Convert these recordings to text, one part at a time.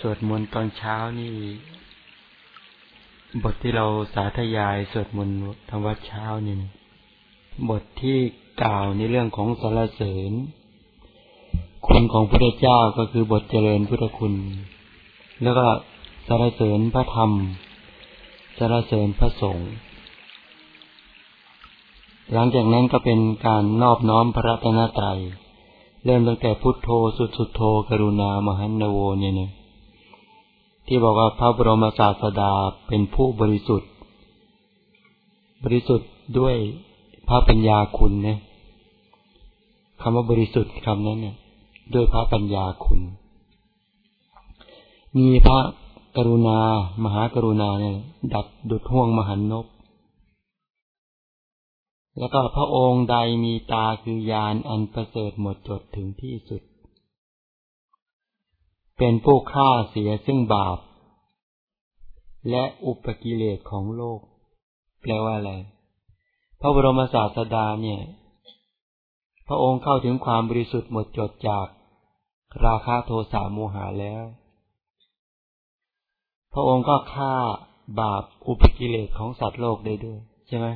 สวดมนต์ตอนเช้านี่ บทที่เราสาธยายสวดมนต์ธรรมวัดเช้านี่บทที่กล่าวในเรื่องของสารเสริญ คุณของพระเจ้าก็คือบทเจริญพุทธคุณ แล้วก็สารเสริญพระธรรมสารเสริญพระสงฆ์หลังจากนั้นก็เป็นการนอบน้อมพระรัตนตรัย เริ่มตั้งแต่พุทโธสุดสุดโธกรุณามหันนโวเนี่ยเนะ ที่บอกว่าพระบรมศาสดาเป็นผู้บริสุทธิ์ บริสุทธิ์ด้วยพระปัญญาคุณเนะคำว่าบริสุทธิ์คำนั้นเนี่ย ด้วยพระปัญญาคุณ มีพระกรุณา มหากรุณาเนี่ย ดัดดุดห่วงมหันนบแล้วก็พระองค์ใดมีตาคือยานอันประเสริฐหมดจดถึงที่สุด เป็นผู้ฆ่าเสียซึ่งบาป และอุปกิเลสของโลก แปลว่าอะไร พระบรมศาสดาเนี่ย พระองค์เข้าถึงความบริสุทธิ์หมดจดจากราคะโทสะโมหะแล้ว พระองค์ก็ฆ่าบาปอุปกิเลสของสัตว์โลกได้ด้วย ใช่ไหม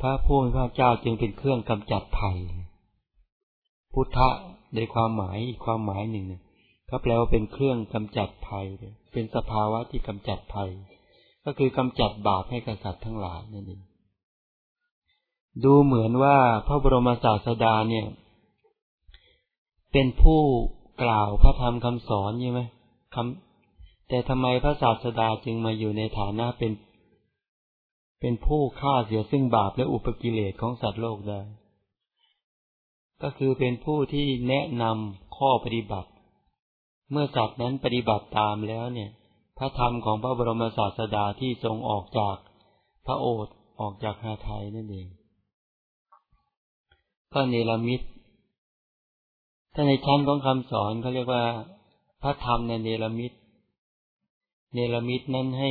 พระผู้เป็นพระเจ้าจึงเป็นเครื่องกำจัดภัย พุทธะในความหมายอีกความหมายหนึ่งเนี่ย ก็แปลว่าเป็นเครื่องกำจัดภัย เป็นสภาวะที่กำจัดภัย ก็คือกำจัดบาปให้กษัตริย์ทั้งหลายนั่นเองดูเหมือนว่าพระบรมศาสดาเนี่ย เป็นผู้กล่าวพระธรรมคำสอนใช่ไหมคำแต่ทำไมพระศาสดาจึงมาอยู่ในฐานะเป็น เป็นผู้ฆ่าเสียซึ่งบาปและอุปกิเลสของสัตว์โลกได้ ก็คือเป็นผู้ที่แนะนำข้อปฏิบัติ เมื่อสัตว์นั้นปฏิบัติตามแล้วเนี่ย พระธรรมของพระบรมศาสดาที่ทรงออกจากพระโอษฐ์ออกจากหาไทยนั่นเองก็เนรมิตถ้าในชั้นของคำสอนเขาเรียกว่าพระธรรมในเนรมิต เนรมิตนั้นให้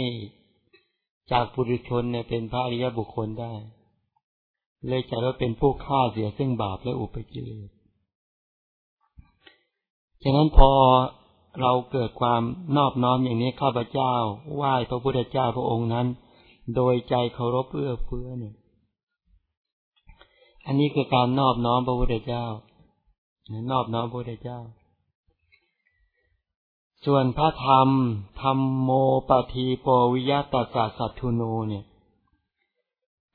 จากปุถุชนเนี่ยเป็นพระอริยบุคคลได้ เลยจะว่าเป็นผู้ฆ่าเสียซึ่งบาปและอุปกิเลส ฉะนั้นพอ เราเกิดความนอบน้อมอย่างนี้ข้าพเจ้าไหว้พระพุทธเจ้าพระองค์นั้น โดยใจเคารพเอื้อเฟื้อเนี่ย อันนี้คือการนอบน้อมพระพุทธเจ้านอบน้อมพระพุทธเจ้า ส่วนพระธรรมธรรมโมปทีโปวิยตสาสัตทุโนเนี่ย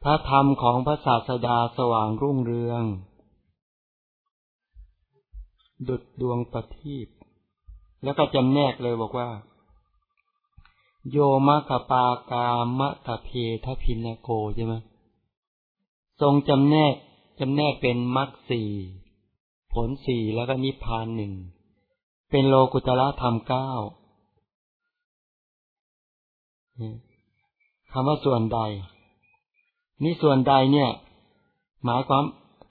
พระธรรมของพระศาสดาสว่างรุ่งเรือง ดุดดวงประทีป แล้วก็จำแนกเลยบอกว่า โยมะกปากามะตะเพทพินโกใช่ไหมทรงจำแนกจำแนกเป็นมรรคสี่ผลสี่แล้วก็นิพพานหนึ่งเป็นโลกุตละธรรมเก้าคำว่าส่วนใด นี่ส่วนใดเนี่ย หมายความ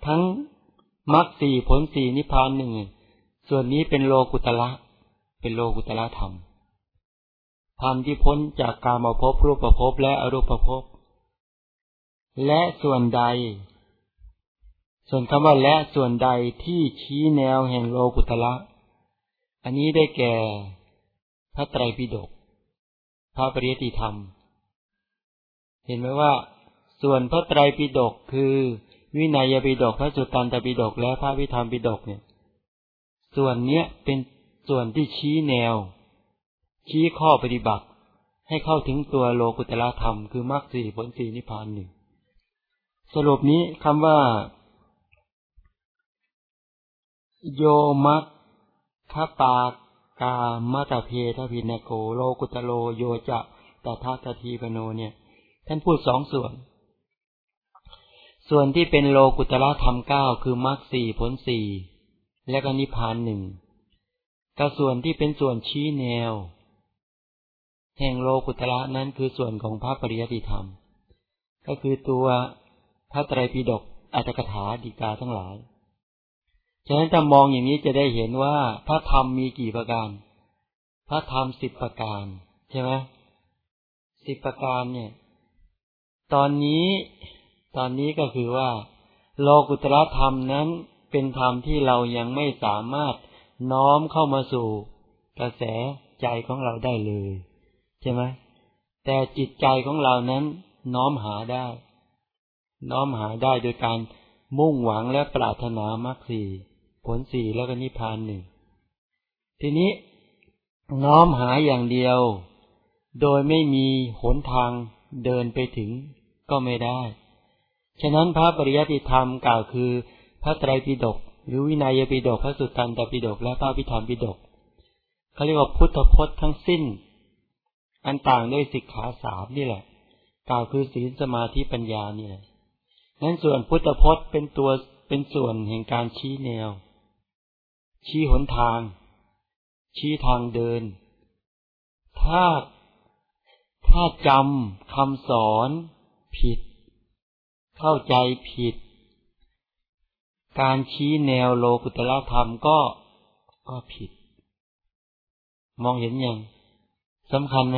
ทั้งมรรคสี่ผลสี่นิพพานหนึ่งส่วนนี้เป็นโลกุตละ เป็นโลกุตละธรรมธรรมที่พ้นจากกามาภพรูปภพและอรูปภพและส่วนใด ส่วนคำว่าและส่วนใดที่ชี้แนวแห่งโลกุตละ อันนี้ได้แก่ พระไตรปิฎกพระปริยติธรรม เห็นไหมว่า ส่วนพระไตรปิฎกคือ วินัยปิฎกพระสุตตันตปิฎกและพระวิธรรมปิฎกเนี่ย ส่วนเนี้ยเป็น ส่วนที่ชี้แนว ชี้ข้อปฏิบัติ ให้เข้าถึงตัวโลกุตละธรรมคือมรรคสี่ผลสี่นิพพานหนึ่งสรุปนี้คำว่า โยมัคขปากกามาตาเพทพินโกโลกุตโลโยจะตถาคทีปโนเนี่ย ท่านพูดสองส่วน ส่วนที่เป็นโลกุตละธรรมเก้าคือมรรคสี่ผลสี่และก็นิพพานหนึ่ง กับส่วนที่เป็นส่วนชี้แนว แห่งโลกุตละนั้นคือส่วนของพระปริยติธรรม ก็คือตัวพระไตรปิฎกอัตถกถาดีกาทั้งหลาย ฉะนั้นถ้ามองอย่างนี้จะได้เห็นว่าพระธรรมมีกี่ประการ พระธรรมสิบประการ ใช่ไหมสิบประการเนี่ย ตอนนี้ตอนนี้ก็คือว่า โลกุตระธรรมนั้นเป็นธรรมที่เรายังไม่สามารถ น้อมเข้ามาสู่กระแสใจของเราได้เลยใช่ไหมแต่จิตใจของเรานั้นน้อมหาได้ น้อมหาได้โดยการมุ่งหวังและปรารถนามรรคสี่ผลสี่แล้วก็นิพพานหนึ่งทีนี้น้อมหาอย่างเดียว โดยไม่มีหนทางเดินไปถึงก็ไม่ได้ ฉะนั้นพระปริยัติธรรมกล่าวคือพระไตรปิฎก หรือวินัยปิฎกพระสุตตันตปิฎกและพระพิธรรมปิฎกเขาเรียกว่าพุทธพจน์ทั้งสิ้น อันต่างด้วยสิกขาสามนี่แหละ กล่าวคือศีลสมาธิปัญญานี่แหละนั้นส่วนพุทธพจน์เป็นตัวเป็นส่วนแห่งการชี้แนว ชี้หนทาง ชี้ทางเดิน ถ้าถ้าจำคำสอนผิด เข้าใจผิด การชี้แนวโลกุตละธรรมก็ก็ผิด มองเห็นยังสำคัญไหม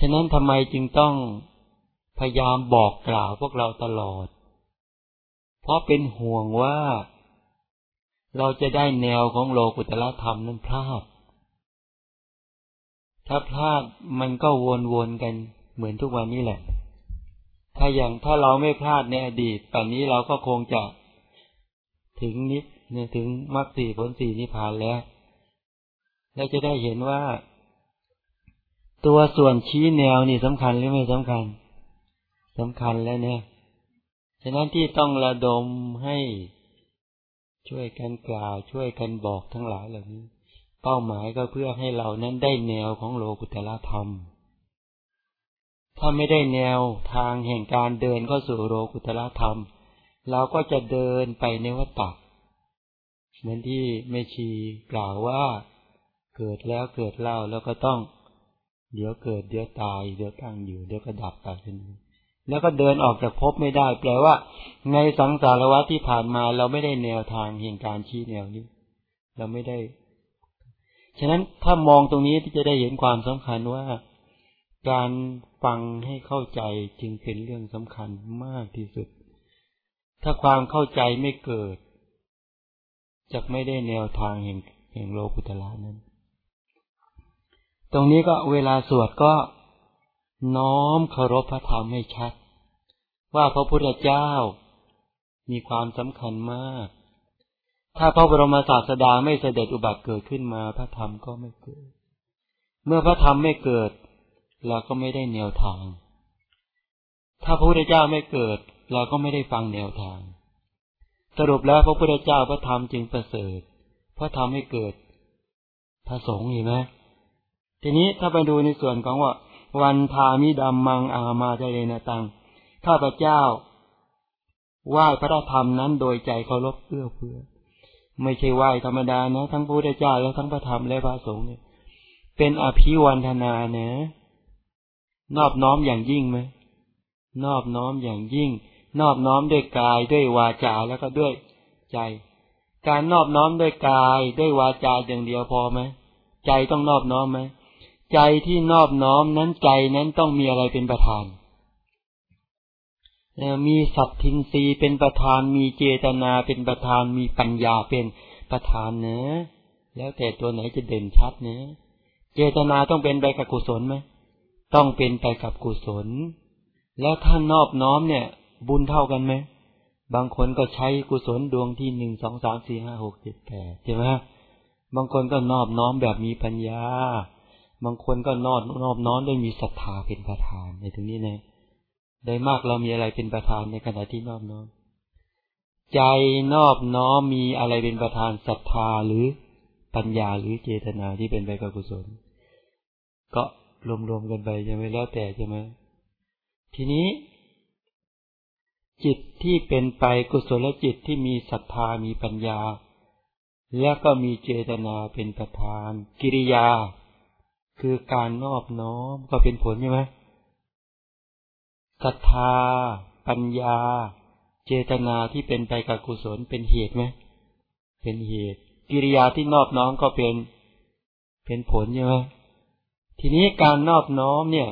ฉะนั้นทำไมจึงต้องพยายามบอกกล่าวพวกเราตลอด เพราะเป็นห่วงว่า เราจะได้แนวของโลกุตละธรรมนั้นพลาด ถ้าพลาดมันก็วนๆกันเหมือนทุกวันนี้แหละ ถ้าอย่างถ้าเราไม่พลาดในอดีตป่านนี้เราก็คงจะ ถึงนิพเนี่ยถึงมรรคสี่ผลสี่นิพพานแล้ว แล้วจะได้เห็นว่า ตัวส่วนชี้แนวนี่สำคัญหรือไม่สำคัญสำคัญแล้วเนี่ย ฉะนั้นที่ต้องระดมให้ช่วยกันกล่าวช่วยกันบอกทั้งหลายเหล่านี้ เป้าหมายก็เพื่อให้เรานั้นได้แนวของโลกุตละธรรม ถ้าไม่ได้แนวทางแห่งการเดินเข้าสู่โลกุตละธรรม เราก็จะเดินไปในวัฏฏะเหมือนที่เมชีกล่าวว่าเกิดแล้วเกิดเล่าแล้วก็ต้อง เดี๋ยวเกิดเดี๋ยวตาย เดี๋ยวตั้งอยู่เดี๋ยวก็ดับไปเป็นแล้วก็เดินออกจากภพไม่ได้ แปลว่า ในสังสารวัฏที่ผ่านมาเราไม่ได้แนวทางแห่งการชี้แนวนี้ เราไม่ได้ ฉะนั้นถ้ามองตรงนี้ที่จะได้เห็นความสำคัญว่าการฟังให้เข้าใจจึงเป็นเรื่องสำคัญมากที่สุด ถ้าความเข้าใจไม่เกิดจะไม่ได้แนวทางแห่งแห่งโลกุตละนั้น ตรงนี้ก็เวลาสวดก็น้อมเคารพพระธรรมให้ชัด ว่าพระพุทธเจ้ามีความสำคัญมาก ถ้าพระบรมศาสดาไม่เสด็จอุบัติเกิดขึ้นมา พระธรรมก็ไม่เกิด เมื่อพระธรรมไม่เกิด เราก็ไม่ได้แนวทาง ถ้าพระพุทธเจ้าไม่เกิด เราก็ไม่ได้ฟังแนวทาง สรุปแล้วพระพุทธเจ้าพระธรรมจึงประเสริฐเพราะทำให้เกิดพระสงฆ์เห็นไหมทีนี้ถ้าไปดูในส่วนของว่า วันพามิดัมมังอามาใจเลนตังข้าพเจ้าไหว้พระธรรมนั้นโดยใจเคารพเอื้อเฟื้อไม่ใช่ไหว้ธรรมดานะทั้งพระพุทธเจ้าและทั้งพระธรรมและพระสงฆ์เนี่ย เป็นอภิวันธนาเนะนอบน้อมอย่างยิ่งไหมนอบน้อมอย่างยิ่ง นอบน้อมด้วยกายด้วยวาจาแล้วก็ด้วยใจ การนอบน้อมด้วยกายด้วยวาจาอย่างเดียวพอไหมใจต้องนอบน้อมไหมใจที่นอบน้อมนั้นใจนั้นต้องมีอะไรเป็นประธานมีสัตทินรีเป็นประธาน มีเจตนาเป็นประธาน มีปัญญาเป็นประธานเนะ แล้วแต่ตัวไหนจะเด่นชัดเนะเจตนาต้องเป็นไปกับกุศลไหมต้องเป็นไปกับกุศล แล้วท่านนอบน้อมเนี่ย บุญเท่ากันไหม บางคนก็ใช้กุศลดวงที่หนึ่งสองสามสี่ห้าหกเจ็ดแปดใช่ไหมบางคนก็นอบน้อมแบบมีปัญญา บางคนก็นอบนอบน้อมด้วยมีศรัทธาเป็นประธานในตรงนี้นะได้มากเรามีอะไรเป็นประธานในขณะที่นอบน้อม ใจนอบน้อมมีอะไรเป็นประธานศรัทธาหรือปัญญาหรือเจตนาที่เป็นไปกับกุศล ก็รวมๆกันไปใช่ไหมแล้วแต่ใช่ไหมทีนี้ จิตที่เป็นไปกุศลจิตที่มีศรัทธามีปัญญา และก็มีเจตนาเป็นประธาน กิริยา คือการนอบน้อมก็เป็นผลใช่ไหมศรัทธา ปัญญา เจตนาที่เป็นไปกับกุศลเป็นเหตุไหมเป็นเหตุ กิริยาที่นอบน้อมก็เป็น เป็นผลใช่ไหมทีนี้การนอบน้อมเนี่ย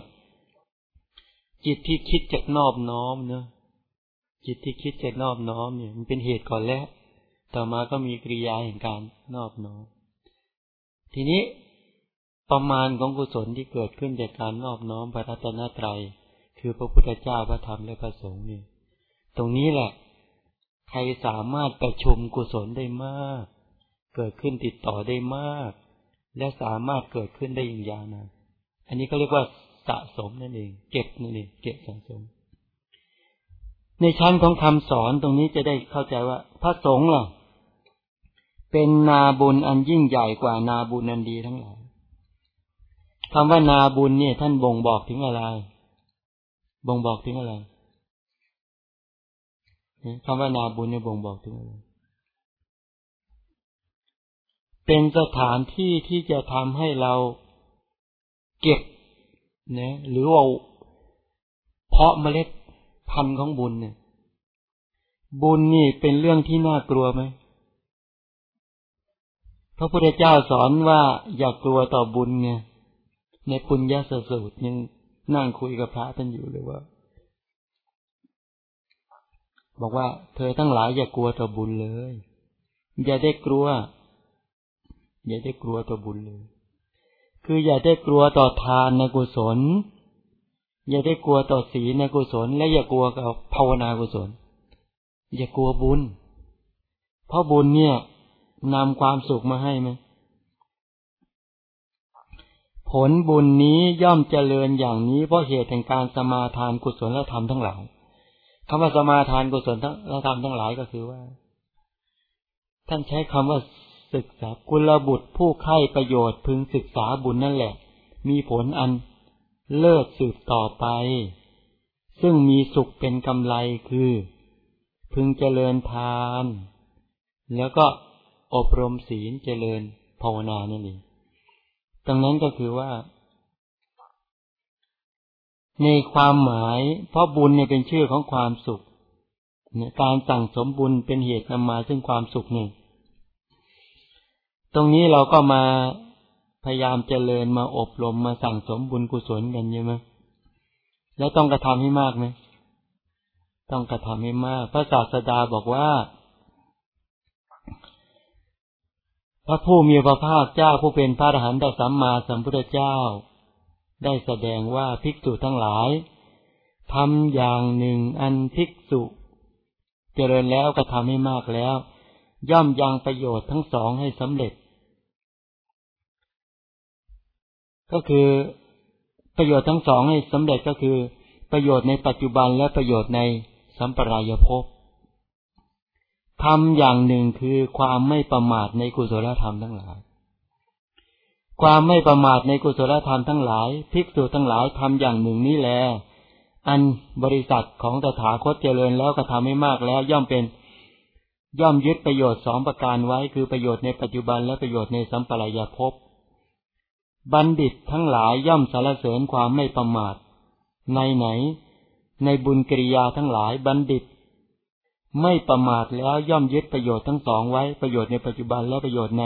จิตที่คิดจะนอบน้อมเนะ จิตที่คิดจะนอบน้อมเนี่ยมันเป็นเหตุก่อนแล้ว ต่อมาก็มีกริยาแห่งการนอบน้อม ทีนี้ประมาณของกุศลที่เกิดขึ้นจากการนอบน้อมพระรัตนตรัย คือพระพุทธเจ้าพระธรรมและพระสงฆ์นี่ตรงนี้แหละ ใครสามารถประชุมกุศลได้มาก เกิดขึ้นติดต่อได้มาก และสามารถเกิดขึ้นได้อย่างยาวนานอันนี้ก็เรียกว่าสะสมนั่นเอง เก็บนั่นเองเก็บสะสม ในชั้นของคำสอนตรงนี้จะได้เข้าใจว่า พระสงฆ์ล่ะ เป็นนาบุญอันยิ่งใหญ่กว่านาบุญอันดีทั้งหลายคำว่านาบุญเนี่ย ท่านบ่งบอกถึงอะไร บ่งบอกถึงอะไรคำว่านาบุญเนี่ยบ่งบอกถึงอะไร เป็นสถานที่ที่จะทำให้เราเก็บนะหรือว่าเพาะเมล็ด พันของบุญเนี่ย บุญนี่เป็นเรื่องที่น่ากลัวไหมพระพุทธเจ้าสอนว่าอย่ากลัวต่อบุญไงในปุญญาสูตรยังนั่งคุยกับพระท่านอยู่เลยว่า บอกว่า เธอทั้งหลายอย่ากลัวต่อบุญเลย อย่าได้กลัว อย่าได้กลัวต่อบุญเลย คืออย่าได้กลัวต่อทานในกุศล อย่าได้กลัวต่อศีลในกุศล และอย่ากลัวกับภาวนากุศล อย่ากลัวบุญ เพราะบุญเนี่ยนำความสุขมาให้ไหมผลบุญนี้ย่อมเจริญอย่างนี้เพราะเหตุแห่งการสมาทานกุศลและธรรมทั้งหลายคำว่าสมาทานกุศลและธรรมทั้งหลายก็คือว่า ท่านใช้คำว่าศึกษากุลบุตรผู้ใคร่ประโยชน์พึงศึกษาบุญนั่นแหละ มีผลอัน เลิศสืบต่อไป ซึ่งมีสุขเป็นกำไรคือ พึงเจริญทาน แล้วก็อบรมศีลเจริญภาวนานั่นเองตรงนั้นก็คือว่า ในความหมายเพราะบุญเนี่ยเป็นชื่อของความสุขการสั่งสมบุญเป็นเหตุนำมาซึ่งความสุขหนึ่ง ตรงนี้เราก็มา พยายามเจริญมาอบรมมาสั่งสมบุญกุศลกันใช่ไหมแล้วต้องกระทำให้มากไหมต้องกระทำให้มาก พระศาสดาบอกว่า พระผู้มีพระภาคเจ้าผู้เป็นพระอรหันตสัมมาสัมพุทธเจ้า ได้แสดงว่าภิกษุทั้งหลายทำอย่างหนึ่งอันภิกษุ เจริญแล้วก็ทำให้มากแล้ว ย่อมยังประโยชน์ทั้งสองให้สำเร็จ ก็คือประโยชน์ทั้งสองให้สำเร็จก็คือ ประโยชน์ในปัจจุบันและประโยชน์ในสัมปรายภพทำอย่างหนึ่งคือความไม่ประมาทในกุศลธรรมทั้งหลาย ความไม่ประมาทในกุศลธรรมทั้งหลายภิกษุทั้งหลายทำอย่างหนึ่งนี้แล อันบริษัทของตถาคตเจริญแล้วก็ทำให้มากแล้วย่อมเป็นย่อมยึดประโยชน์สองประการไว้คือประโยชน์ในปัจจุบันและประโยชน์ในสัมปรายภพ บัณฑิตทั้งหลายย่อมสารเสริญความไม่ประมาท ในไหน ในบุญกิริยาทั้งหลายบัณฑิต ไม่ประมาทแล้วย่อมยึดประโยชน์ทั้งสองไว้ประโยชน์ในปัจจุบันและประโยชน์ใน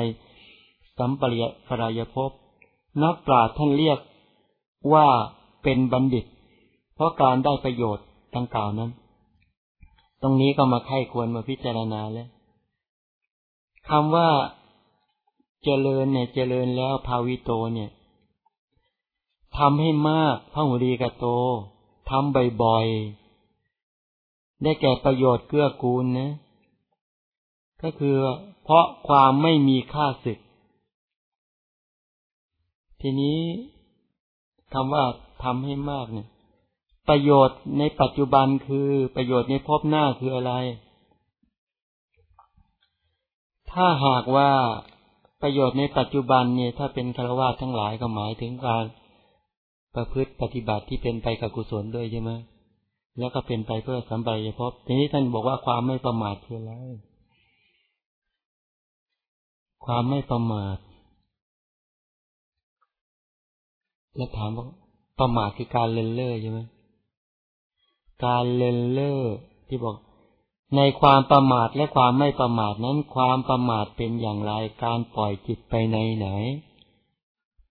สัมปริยปรายภพนักปราชญ์ท่านเรียกว่าเป็นบัณฑิต เพราะการได้ประโยชน์ดังกล่าวนั้น ตรงนี้ก็มาไข้ควรมาพิจารณาแล้วคำว่า เจริญเนี่ยเจริญแล้วภาวิโตเนี่ยทำให้มากพระหุรีกโตทำบ่อยๆ ได้แก่ประโยชน์เกื้อกูลนะ ก็คือเพราะความไม่มีค่าศึก ทีนี้คำว่าทำให้มากเนี่ย ประโยชน์ในปัจจุบันคือประโยชน์ในภพหน้าคืออะไร ถ้าหากว่า ประโยชน์ในปัจจุบันเนี่ย ถ้าเป็นคารวะทั้งหลายก็หมายถึงการประพฤติปฏิบัติที่เป็นไปกับกุศลด้วยใช่ไหมแล้วก็เป็นไปเพื่อสัมปรายภพทีนี้ท่านบอกว่าความไม่ประมาทคืออะไร ความไม่ประมาท แล้วถามว่าประมาทคือการเลินเล่อใช่ไหมการเลินเล่อที่บอก ในความประมาทและความไม่ประมาทนั้นความประมาทเป็นอย่างไรการปล่อยจิตไปในไหน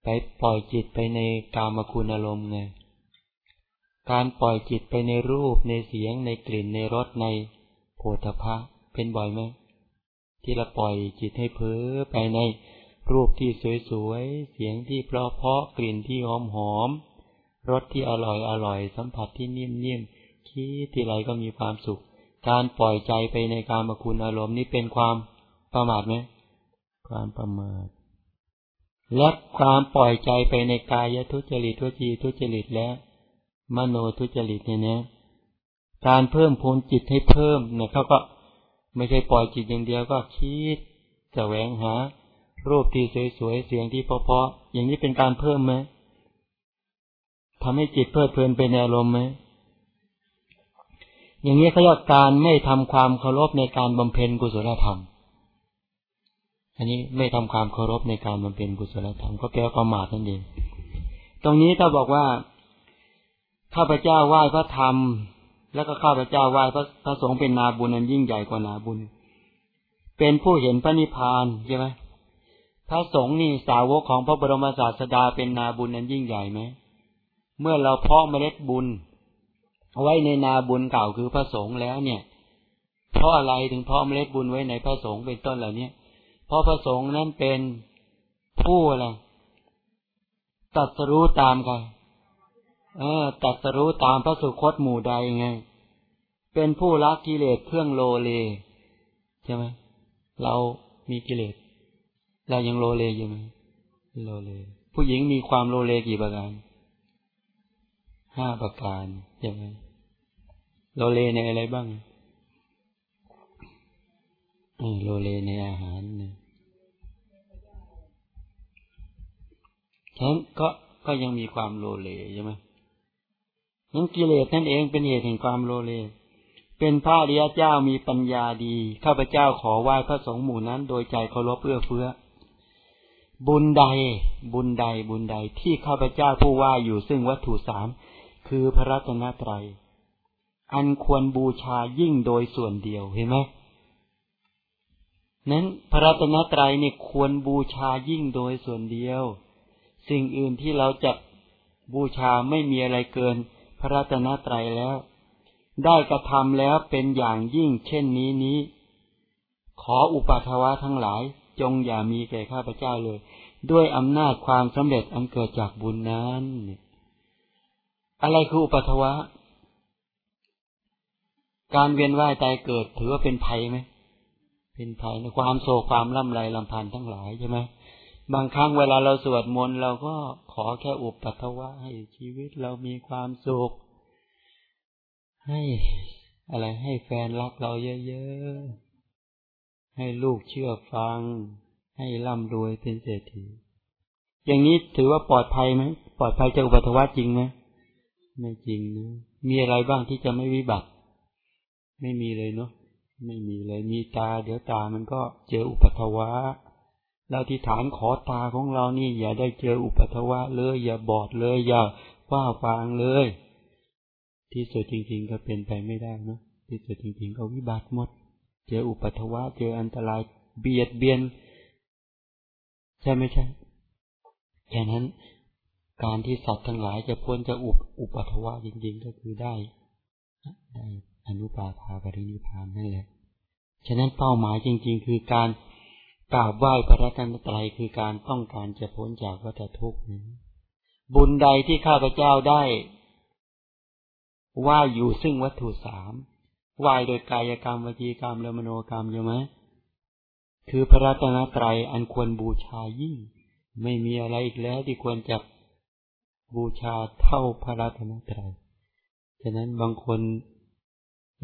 ไปปล่อยจิตไปในกามคุณอารมณ์ไงการปล่อยจิตไปในรูปในเสียงในกลิ่นในรสในโผฏฐะเป็นบ่อยไหมที่เราปล่อยจิตให้เพ้อไปในรูปที่สวยๆเสียงที่เพราะๆกลิ่นที่หอมๆรสที่อร่อยอร่อยสัมผัสที่นิ่มๆคิดที่ไรก็มีความสุข การปล่อยใจไปในการมาคุณอารมณ์นี้เป็นความประมาทไหมความประมาท และความปล่อยใจไปในกายทุจริตทุจีทุจริตและมโนทุจริตเนี่ยนะการเพิ่มพูนจิตให้เพิ่มเนี่ยเขาก็ไม่ใช่ปล่อยจิตอย่างเดียวก็คิดแสวงหา รูปที่สวยๆเสียงที่เพาะๆอย่างนี้เป็นการเพิ่มไหมทำให้จิตเพลิดเพลินไปในอารมณ์ไหม อย่างนี้เขาเรียกการไม่ทำความเคารพในการบำเพ็ญกุศลธรรม อันนี้ไม่ทำความเคารพในการบำเพ็ญกุศลธรรมก็แปลว่าประมาทนั่นเอง ตรงนี้ถ้าบอกว่าข้าพเจ้าไหว้พระธรรม แล้วก็ข้าพเจ้าไหว้พระพระสงฆ์เป็นนาบุญนั้นยิ่งใหญ่กว่านาบุญ เป็นผู้เห็นพระนิพพานใช่ไหมพระสงฆ์นี่สาวกของพระบรมศาสดาเป็นนาบุญนั้นยิ่งใหญ่ไหม เมื่อเราเพาะเมล็ดบุญ ไว้ในนาบุญเก่าคือพระสงฆ์แล้วเนี่ย เพราะอะไรถึงเพาะเมล็ดบุญไว้ในพระสงฆ์เป็นต้นเหล่านี้เพราะพระสงฆ์นั้นเป็นผู้อะไรตัดสรู้ตามกันเออตัดสรู้ตามพระสุคตหมู่ใดไง เป็นผู้ละกิเลสเครื่องโลเลใช่ไหมเรามีกิเลสเรายังโลเลอยู่ไหมโลเล ผู้หญิงมีความโลเลกี่ประการห้าประการใช่ไหม โลเลในอะไรบ้างโลเลในอาหารเนี่ยฉะนั้นก็ก็ยังมีความโลเลใช่ไหมนั้นกิเลสนั่นเองเป็นเหตุแห่งความโลเล เป็นพระอริยเจ้ามีปัญญาดี ข้าพเจ้าขอไหว้พระสงฆ์หมู่นั้น โดยใจเคารพเอื้อเฟื้อ บุญใด บุญใดบุญใดที่ข้าพเจ้าผู้ว่าอยู่ซึ่งวัตถุสามคือพระรัตนตรัย อันควรบูชายิ่งโดยส่วนเดียวเห็นไหมนั้นพระรัตนตรัยเนี่ยควรบูชายิ่งโดยส่วนเดียว สิ่งอื่นที่เราจะบูชาไม่มีอะไรเกิน พระรัตนตรัยแล้ว ได้กระทำแล้วเป็นอย่างยิ่งเช่นนี้นี้ ขออุปัทวะทั้งหลาย จงอย่ามีแก่ข้าพเจ้าเลย ด้วยอำนาจความสำเร็จอันเกิดจากบุญนั้น อะไรคืออุปัทวะ การเวียนว่ายตายเกิด ถือว่าเป็นภัยไหม เป็นภัยในความโศกความล่ำไรลำพันธ์ทั้งหลายใช่ไหมบางครั้งเวลาเราสวดมนต์เราก็ขอแค่อุปัตวะให้ชีวิตเรามีความสุข ให้อะไรให้แฟนรักเราเยอะๆ ให้ลูกเชื่อฟัง ให้ร่ำรวยเป็นเศรษฐี อย่างนี้ถือว่าปลอดภัยไหม ปลอดภัยจากอุปัตวะจริงไหมไม่จริงนะ มีอะไรบ้างที่จะไม่วิบัติ ไม่มีเลยเนาะไม่มีเลยมีตา เดี๋ยวตามันก็เจออุปัตวะเราที่ฐานขอตาของเรานี่ อย่าได้เจออุปัทวะเลย อย่าบอดเลย อย่าว่าฟางเลย ที่สุดจริง ๆ ก็เป็นไปไม่ได้เนาะที่สุดจริง ๆ ก็วิบัติหมด เจออุปัทวะ เจออันตรายเบียดเบียนใช่ไม่ใช่แค่นั้นการที่สัตว์ทั้งหลายจะพ้นจะอุปอุปัทวะจริง ๆ ก็คือได้ได้ อนุปาทาปรินิพานนั่นแหละ ฉะนั้นเป้าหมายจริง ๆ คือการกราบไหว้พระรัตนตรัยคือการต้องการจะพ้นจากวัฏทุกข์นี้บุญใดที่ข้าพเจ้าได้ ว่าอยู่ซึ่งวัตถุสามไหวโดยกายกรรมวจีกรรมและมโนกรรมใช่ไหมคือพระรัตนตรัยอันควรบูชายิ่ง ไม่มีอะไรอีกแล้วที่ควรจะบูชาเท่าพระรัตนตรัยฉะนั้นบางคน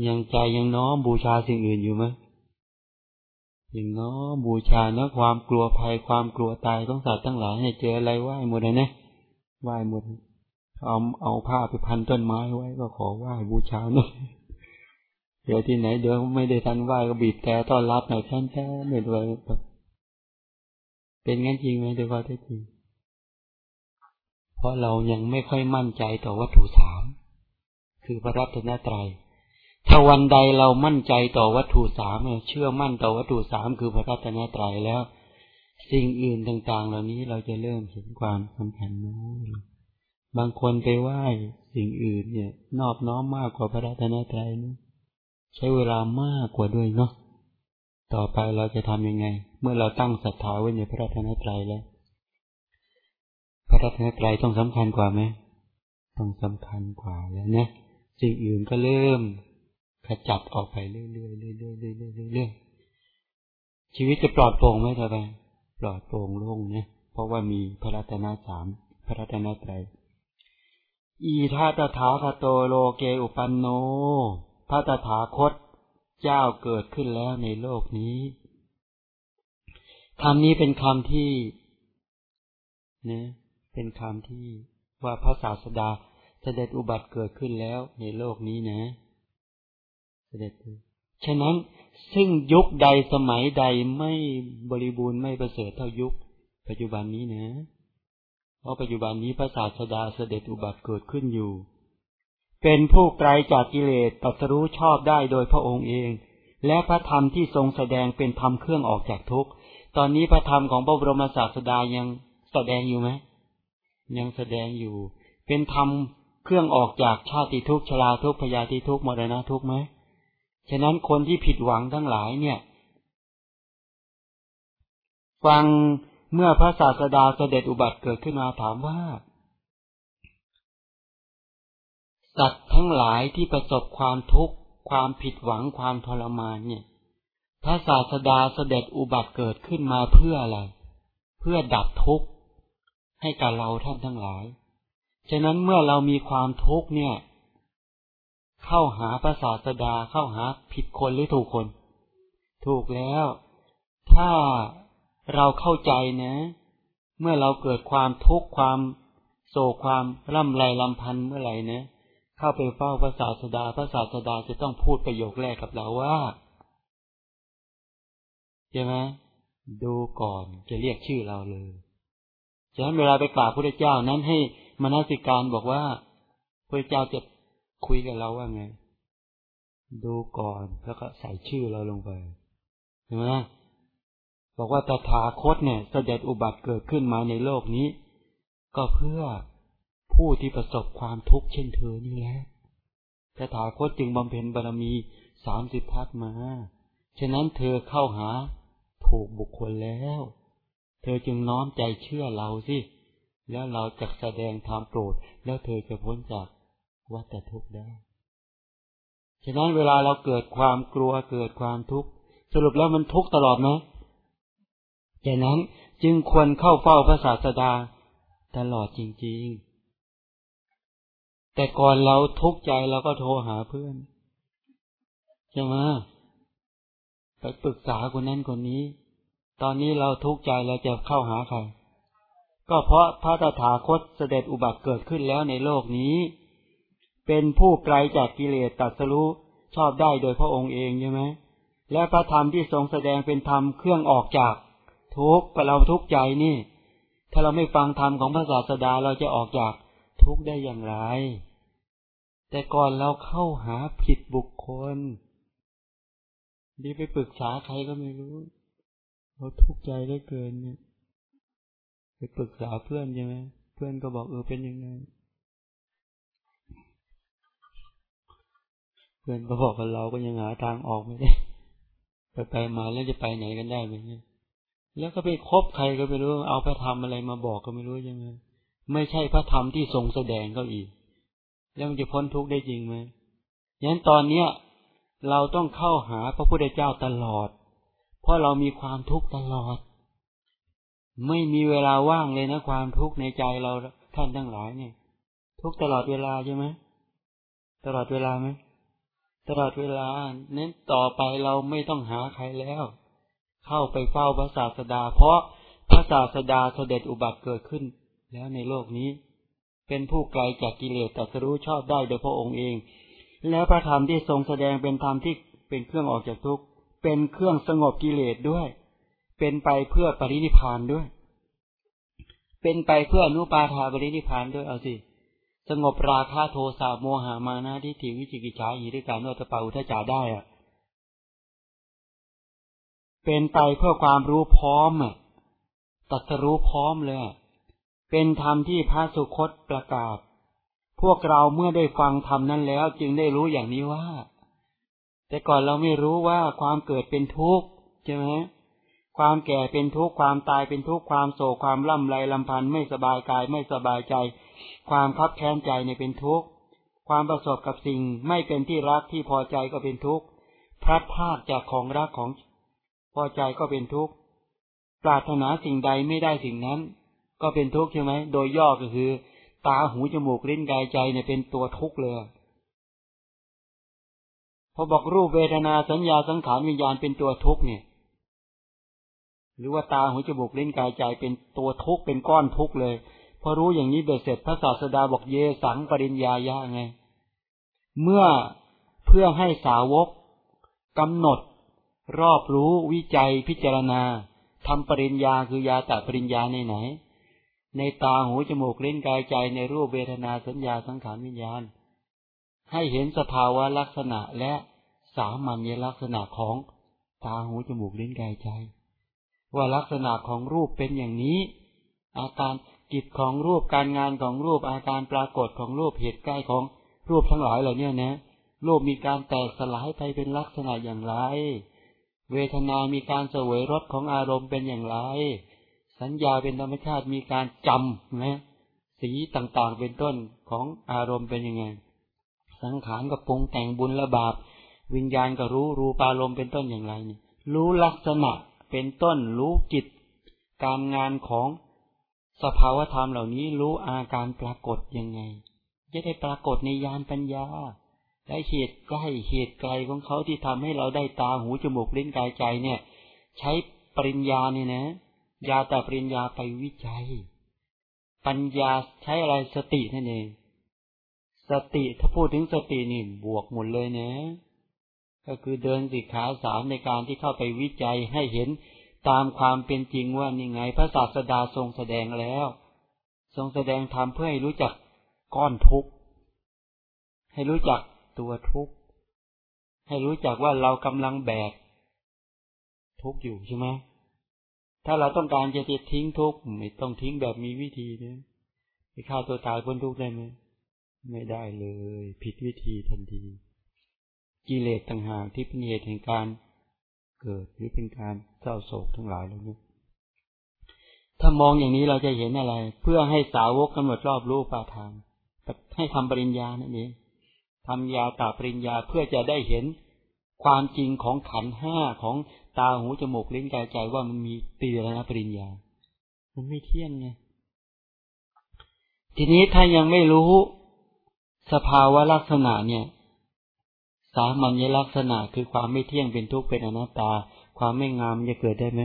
ยังใจยังน้อมบูชาสิ่งอื่นอยู่ไหมอย่างน้อบูชาเนาะความกลัวภัยความกลัวตายของสัตว์ทั้งหลายเนี่ยเจออะไรไหว้หมดเลยนะไหว้หมดเอาเอาผ้าไปพันต้นไม้ไว้ก็ขอไหว้บูชาหน่อยเดี๋ยวที่ไหนเดี๋ยวไม่ได้ทันไหว้ก็บีบแต่ต้อนรับหน่อยแค่แค่ไม่ด้วยเป็นงั้นจริงไหมเดี๋ยวว่าได้จริงเพราะเรายังไม่ค่อยมั่นใจต่อวัตถุสามคือพระรัตนตรยัย ถ้าวันใดเรามั่นใจต่อวัตถุสามเชื่อมั่นต่อวัตถุสามคือพระรัตนตรัยแล้ว สิ่งอื่นต่าง ๆ เหล่านี้เราจะเริ่มเห็นความสำคัญน้อยบางคนไปไหว้สิ่งอื่นเนี่ย นอบน้อมมากกว่าพระรัตนตรัยนะใช้เวลามากกว่าด้วยเนาะต่อไปเราจะทำยังไง เมื่อเราตั้งศรัทธาไว้ในพระรัตนตรัยแล้ว พระรัตนตรัยต้องสำคัญกว่าไหมต้องสำคัญกว่าแล้วนะสิ่งอื่นก็เริ่ม ขจัดออกไปเรื่อยๆเรื่อยๆเรื่อยๆเรื่อยๆชีวิตจะปลอดโปร่งไหมท่านปลอดโปร่งโล่งเนี่ยเพราะว่ามีพระรัตนสามพระรัตนตรัยอีทาตถาคโตโลเกอุปันโน พระตถาคตเจ้าเกิดขึ้นแล้วในโลกนี้คำนี้เป็นคำที่เนี่ยเป็นคำที่ว่าพระศาสดาเสด็จอุบัติเกิดขึ้นแล้วในโลกนี้นะ เสด็จฉะนั้นซึ่งยุคใดสมัยใดไม่บริบูรณ์ไม่ประเสริฐเท่ายุค ปัจจุบันนี้นะเพราะปัจจุบันนี้พระศาสดาเสด็จอุบัติเกิดขึ้นอยู่ เป็นผู้ไกลจากกิเลสตัสรู้ชอบได้โดยพระองค์เอง และพระธรรมที่ทรงแสดงเป็นธรรมเครื่องออกจากทุกข์ ตอนนี้พระธรรมของพระบรมศาสดายังแสดงอยู่ไหมยังแสดงอยู่ เป็นธรรมเครื่องออกจากชาติทุกข์ชราทุกข์พยาธิทุกข์มรณะทุกข์ไหม ฉะนั้นคนที่ผิดหวังทั้งหลายเนี่ย ฟังเมื่อพระศาสดาเสด็จอุบัติเกิดขึ้นมาถามว่าสัตว์ทั้งหลายที่ประสบความทุกข์ความผิดหวังความทรมานเนี่ย พระศาสดาเสด็จอุบัติเกิดขึ้นมาเพื่ออะไร เพื่อดับทุกข์ให้กับเราท่านทั้งหลาย ฉะนั้นเมื่อเรามีความทุกข์เนี่ย เข้าหาพระศาสดาเข้าหาผิดคนหรือถูกคน ถูกแล้ว ถ้าเราเข้าใจนะ เมื่อเราเกิดความทุกข์ความโศกความร่ำไรลำพันเมื่อไหร่นะเข้าไปเฝ้าพระศาสดาพระศาสดาจะต้องพูดประโยคแรกกับเราว่าใช่ไหมดูก่อนจะเรียกชื่อเราเลยฉะนั้นเวลาไปกราบพระเจ้านั้นให้มนสิการบอกว่าพระเจ้าจะ คุยกับเราว่าไง ดูก่อนแล้วก็ใส่ชื่อเราลงไปเห็นไหมบอกว่าตถาคตเนี่ยเสด็จอุบัติเกิดขึ้นมาในโลกนี้ ก็เพื่อผู้ที่ประสบความทุกข์เช่นเธอนี่แหละตถาคตจึงบำเพ็ญบารมีสามสิบทัศมา ฉะนั้นเธอเข้าหาถูกบุคคลแล้ว เธอจึงน้อมใจเชื่อเราสิ แล้วเราจะแสดงธรรมโปรด แล้วเธอจะพ้นจาก วัฏทุกข์ได้ ฉะนั้นเวลาเราเกิดความกลัวเกิดความทุกข์สรุปแล้วมันทุกข์ตลอดไหมฉะนั้นจึงควรเข้าเฝ้าพระศาสดาตลอดจริง ๆ แต่ก่อนเราทุกข์ใจเราก็โทรหาเพื่อนใช่ไหมไปปรึกษาคนนั้นคนนี้ ตอนนี้เราทุกข์ใจเราจะเข้าหาใคร ก็เพราะพระตถาคตเสด็จอุบัติเกิดขึ้นแล้วในโลกนี้ เป็นผู้ไกลจากกิเลสตัดสรู้ชอบได้โดยพระองค์เองใช่ไหมและพระธรรมที่ทรงแสดงเป็นธรรมเครื่องออกจากทุกข์เราทุกข์ใจนี่ ถ้าเราไม่ฟังธรรมของพระศาสดาเราจะออกจากทุกข์ได้อย่างไร แต่ก่อนเราเข้าหาผิดบุคคลดีไปปรึกษาใครก็ไม่รู้เราทุกข์ใจได้เกินเนี่ยไปปรึกษาเพื่อนใช่ไหมเพื่อนก็บอกเออเป็นยังไง พื่อนก็บอกกับเราก็ยังหาทางออกไม่ได้ ไปไปมาแล้วจะไปไหนกันได้ไหมเนี่ยแล้วก็ไปคบใครก็ไม่รู้ เอาพระธรรมอะไรมาบอกก็ไม่รู้ยังไงไม่ใช่พระธรรมที่ทรงแสดงก็อีก แล้วมันจะพ้นทุกข์ได้จริงไหมยันตอนเนี้ยเราต้องเข้าหาพระพุทธเจ้าตลอด เพราะเรามีความทุกข์ตลอด ไม่มีเวลาว่างเลยนะความทุกข์ในใจเราท่านทั้งหลายเนี่ย ทุกตลอดเวลาใช่ไหมตลอดเวลาไหม ตลอดเวลา เน้นต่อไปเราไม่ต้องหาใครแล้ว เข้าไปเฝ้าพระศาสดา เพราะพระศาสดาเสด็จอุบัติเกิดขึ้น แล้วในโลกนี้ เป็นผู้ไกลจากกิเลสแตรัสรู้ชอบได้โดยพระองค์เอง แล้วพระธรรมที่ทรงแสดงเป็นธรรมที่เป็นเครื่องออกจากทุกข์เป็นเครื่องสงบกิเลสด้วย เป็นไปเพื่อปรินิพานด้วย เป็นไปเพื่ออนุปาทาปรินิพานด้วยเอาสิ สงบราคะโทสะโมหามานะที่ถิวิจิกิจฉาหิริการโนตปาอุทจาได้อะเป็นไปเพื่อความรู้พร้อมอะตัสรู้พร้อมเลย เป็นธรรมที่พระสุคตประกาศ พวกเราเมื่อได้ฟังธรรมนั้นแล้ว จึงได้รู้อย่างนี้ว่า แต่ก่อนเราไม่รู้ว่าความเกิดเป็นทุกข์ใช่ไหมความแก่เป็นทุกข์ความตายเป็นทุกข์ความโศกความล่ำไรลำพันธ์ไม่สบายกายไม่สบายใจ ความคับแค้นใจในเป็นทุกข์ ความประสบกับสิ่งไม่เป็นที่รักที่พอใจก็เป็นทุกข์พลัดพรากจากของรักของพอใจก็เป็นทุกข์ปรารถนาสิ่งใดไม่ได้สิ่งนั้น ก็เป็นทุกข์ใช่ไหมโดยย่อก็คือ ตาหูจมูกลิ้นกายใจเนี่ยเป็นตัวทุกข์เลยพอบอกรูปเวทนาสัญญาสังขารวิญญาณเป็นตัวทุกข์เนี่ย หรือว่าตาหูจมูกลิ้นกายใจเป็นตัวทุกข์เป็นก้อนทุกข์เลย พอรู้อย่างนี้เบ็ดเสร็จพระศาสดาบอกเยสังปริญญายะไง เมื่อเพื่อให้สาวกกำหนด รอบรู้วิจัยพิจารณาทำปริญญาคือยาตะปริญญาในไหน ในตาหูจมูกเล่นกายใจในรูปเวทนาสัญญาสังขารวิญญาณ ให้เห็นสภาวะลักษณะและสามัญลักษณะของตาหูจมูกเล่นกายใจ ว่าลักษณะของรูปเป็นอย่างนี้ อาการ กิจของรูปการงานของรูปอาการปรากฏของรูปเหตุใกล้ของรูปทั้งหลายเหล่านี้นะรูปมีการแตกสลายไปเป็นลักษณะอย่างไร เวทนามีการเสวยรสของอารมณ์เป็นอย่างไร สัญญาเป็นธรรมชาติมีการจำนะสีต่างๆเป็นต้นของอารมณ์เป็นยังไง สังขารกับปรุงแต่งบุญและบาป วิญญาณก็รู้รูปอารมณ์เป็นต้นอย่างไรนี่รู้ลักษณะเป็นต้นรู้กิจการงานของ สภาวธรรมเหล่านี้รู้อาการปรากฏยังไง จะได้ปรากฏในญาณปัญญา และเหตุใกล้เหตุไกลของเขาที่ทำให้เราได้ตาหูจมูกลิ้นกายใจเนี่ย ใช้ปริญญาเนี่ยนะ ยาแต่ปริญญาไปวิจัย ปัญญาใช้อะไรสตินั่นเอง สติถ้าพูดถึงสตินี่บวกหมดเลยเนะ ก็คือเดินสิกขาสามในการที่เข้าไปวิจัยให้เห็น ตามความเป็นจริงว่านี่ไง พระศาสดาทรงแสดงแล้ว ทรงแสดงธรรมเพื่อให้รู้จักก้อนทุกข์ให้รู้จักตัวทุกข์ให้รู้จักว่าเรากำลังแบกทุกข์อยู่ใช่ไหมถ้าเราต้องการจะทิ้งทุกข์ไม่ต้องทิ้งแบบมีวิธีนะไปฆ่าตัวตายพ้นทุกข์ได้ไหมไม่ได้เลย ผิดวิธีทันที กิเลสต่างหากที่เป็นเหตุแห่งการ เกิดหรือเป็นการเศร้าโศกทั้งหลายแล้วนี่ถ้ามองอย่างนี้เราจะเห็นอะไร เพื่อให้สาวกกำหนดรอบรู้ปาทางให้ทำปริญญานั่นเองทำยาตาปริญญาเพื่อจะได้เห็นความจริงของขันห้าของตาหูจมูกลิ้นกายใจว่ามันมีตีแล้วนะปริญญา มันไม่เที่ยงไงทีนี้ถ้ายังไม่รู้สภาวะลักษณะเนี่ย สามัญลักษณะคือความไม่เที่ยงเป็นทุกข์เป็นอนัตตา ความไม่งามจะเกิดได้ไหม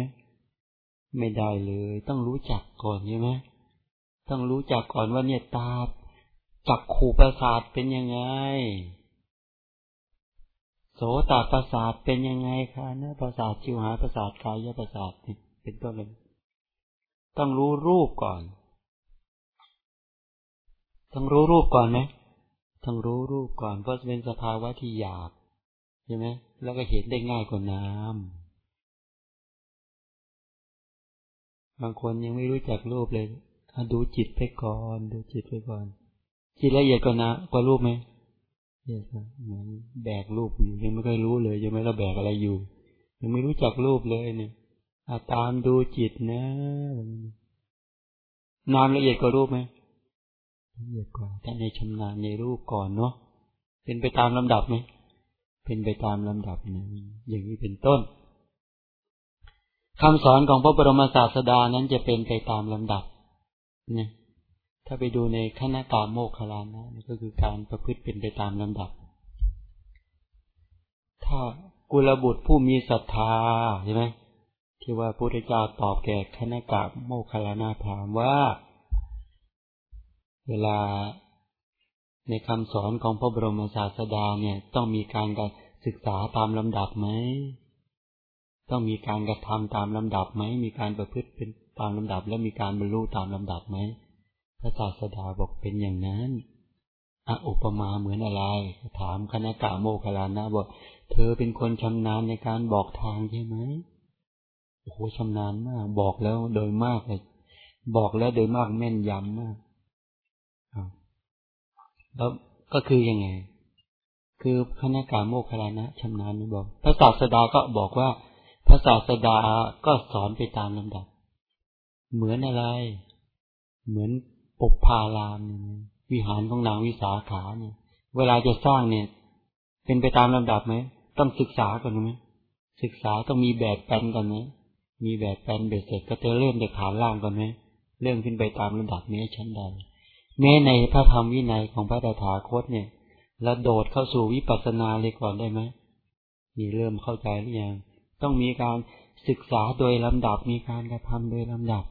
ไม่ได้เลย ต้องรู้จักก่อนใช่ไหมต้องรู้จักก่อนว่าเนี่ยตาจักขู่ประสาทเป็นยังไง โสตประสาทเป็นยังไงคะเนื้อประสาทชิวหาประสาทกายประสาทเป็นต้นเลยต้องรู้รูปก่อน ต้องรู้รูปก่อนไหม ต้งรู้รูปก่อนเพราะเป็นสภาวะที่หยาบใช่ไหมแล้วก็เห็นได้ง่ายกว่าน้ำบางคนยังไม่รู้จักรูปเลยดูจิตไปก่อน ดูจิตไปก่อน จิตละเอียดกว่านะกว่ารูปไหมเอียดครับเหมือนแบกรูปอยู่ยังไม่เคยรู้เลยยังไม่เราแบกอะไรอยู่ ยังไม่รู้จักรูปเลยเนี่ยอาตามดูจิตนะนามละเอียดกว่ารูปไหม ละเอียดกว่าแต่ในชำนาญในรูปก่อนเนาะเป็นไปตามลำดับไหมเป็นไปตามลำดับนะอย่างนี้เป็นต้นคำสอนของพระบรมศาสดานั้นจะเป็นไปตามลำดับเนี่ยถ้าไปดูในขณะกาโมคลานะนี่ก็คือการประพฤติเป็นไปตามลำดับ ถ้ากุลบุตรผู้มีศรัทธาใช่ไหมที่ว่าพระพุทธเจ้าตอบแก่คณะกะโมคคลานาพรามว่า เวลาในคำสอนของพระบรมศาสดาเนี่ย ต้องมีการการศึกษาตามลำดับไหม ต้องมีการกระทำตามลำดับไหม มีการประพฤติเป็นตามลำดับ และมีการบรรลุตามลำดับไหม พระศาสดาบอกเป็นอย่างนั้นออุปมาเหมือนอะไร ถามคณะกะโมคลานะบอกเธอเป็นคนชำนาญในการบอกทางใช่ไหมโอ้โหชำนาญมาก บอกแล้วโดยมากเลยบอกแล้วโดยมากแม่นยำมาก แล้วก็คือยังไง คือคณะกาโมคลานะชำนาญบอก พระศาสดาก็บอกว่า พระศาสดาก็สอนไปตามลำดับ เหมือนอะไร เหมือนปกพารามวิหารของนางวิสาขาเนี่ย เวลาจะสร้างเนี่ย เป็นไปตามลำดับไหมต้องศึกษาก่อนไหมศึกษาต้องมีแบบแปลนก่อนไหมมีแบบแปลนเบ็ดเสร็จก็จะเริ่มจากฐานล่างก่อนไหมเริ่มขึ้นไปตามลำดับนี้ชั้นใด แม้ในพระธรรมวินัยของพระตถาคตเนี่ยเราโดดเข้าสู่วิปัสสนาเลยก่อนได้ไหมมีเริ่มเข้าใจหรือยัง ต้องมีการศึกษาโดยลำดับ มีการกระทำโดยลำดับ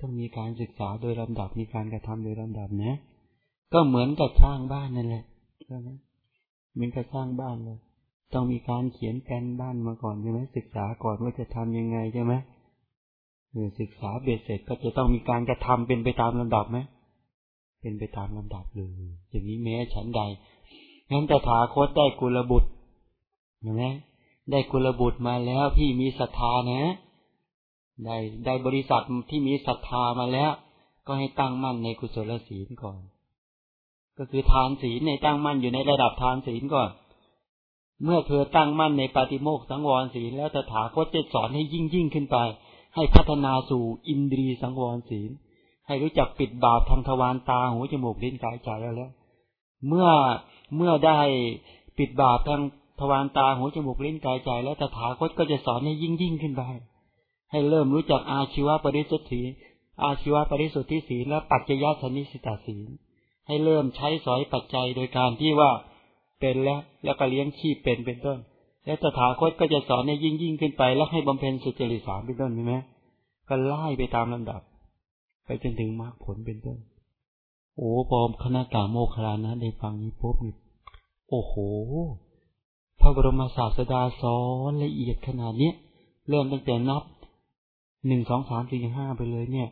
ต้องมีการศึกษาโดยลำดับ มีการกระทำโดยลำดับนะ ก็เหมือนกับสร้างบ้านนั่นแหละใช่ไหมเหมือนกับสร้างบ้านเลย ต้องมีการเขียนแผนบ้านมาก่อนใช่ไหมศึกษาก่อนว่าจะทำยังไงใช่ไหม ศึกษาเบ็ดเสร็จก็จะต้องมีการกระทำเป็นไปตามลำดับไหมเป็นไปตามลำดับเลยอย่างนี้แม้ฉันใดงั้นแต่ถาคตได้กุลบุตรเห็นไหมได้กุลบุตรมาแล้วพี่มีศรัทธานะ ได้ได้บริษัทที่มีศรัทธามาแล้ว ก็ให้ตั้งมั่นในกุศลศีลก่อน ก็คือทานศีลในตั้งมั่นอยู่ในระดับทานศีลก่อน เมื่อเธอตั้งมั่นในปฏิโมกสังวรศีลแล้วตถาคตจะสอนให้ยิ่งยิ่งขึ้นไป ให้พัฒนาสู่อินทรีสังวรศีล ให้รู้จักปิดบาปทางทวารตาหูจมูกลิ้นกายใจแล้วแล้ว เมื่อเมื่อได้ปิดบาปทางทวารตาหูจมูกลิ้นกายใจ แล้วตถาคตก็จะสอนให้ยิ่งยิ่งขึ้นไป ให้เริ่มรู้จักอาชีวะปริสุทธิอาชีวะปริสุทธิศีลและปัจจยสนิสิตาศีล ให้เริ่มใช้สอยปัจจัยโดยการที่ว่าเป็นแล้วแล้วก็เลี้ยงชีพเป็นเป็นต้น แล้วตถาคตก็จะสอนให้ยิ่งยิ่งขึ้นไป แล้วให้บำเพ็ญสุจริตสามเป็นต้นใช่ไหมก็ไล่ไปตามลำดับ ไปจนถึงมรรคผลเป็นต้น โอ้พอคณะกาโมคลานะได้ฟังนี้ปุ๊บนี่โอ้โห พระบรมศาสดาสอนละเอียดขนาดเนี้ยเริ่มตั้งแต่นับหนึ่งสองสามสี่ห้าไปเลยเนี่ย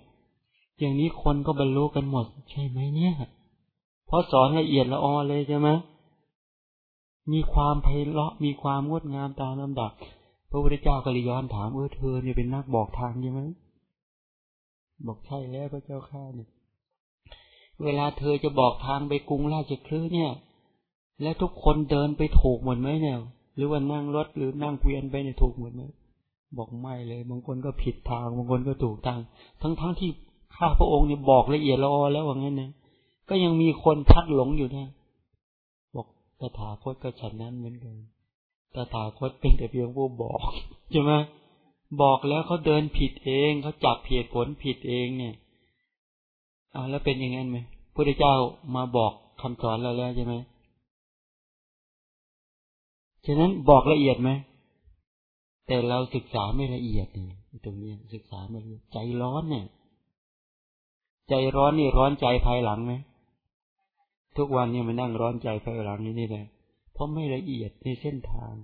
อย่างนี้คนก็บรรลุกันหมดใช่ไหมเนี่ย เพราะสอนละเอียดละออเลยใช่ไหม มีความไพเราะมีความงดงามตามลำดับ พระพุทธเจ้าก็เลยย้อนถามเออเธอเนี่ยเป็นนักบอกทางใช่ไหมบอกใช่แล้วพระเจ้าข้าเนี่ย เวลาเธอจะบอกทางไปกรุงราชคลื่เนี่ย แล้วทุกคนเดินไปถูกหมดไหมเนี่ย หรือว่านั่งรถหรือนั่งเกวียนไปเนี่ยถูกหมดไหมบอกไม่เลย บางคนก็ผิดทาง บางคนก็ถูกทาง ทั้งๆทที่ข้าพระองค์เนี่ยบอกละเอียดละออแล้วว่างั้นนะก็ยังมีคนพัดหลงอยู่นะ ตถาคตก็ฉันนั้นเหมือนกัน ตถาคตเป็นแต่เพียงผู้บอกใช่ไหมบอกแล้วเขาเดินผิดเองเขาจับเหตุผลผิดเองเนี่ยอ่าแล้วเป็นอย่างนั้นไหมพระเจ้ามาบอกคำสอนเราแล้วใช่ไหมฉะนั้นบอกละเอียดไหม แต่เราศึกษาไม่ละเอียดเนี่ยตรงนี้ศึกษาไม่ละเอียดใจร้อนเนี่ย ใจร้อนนี่ร้อนใจภายหลังไหม ทุกวันเนี่ยมานั่งร้อนใจภายหลังนี้นี่แหละเพราะไม่ละเอียดในเส้นทาง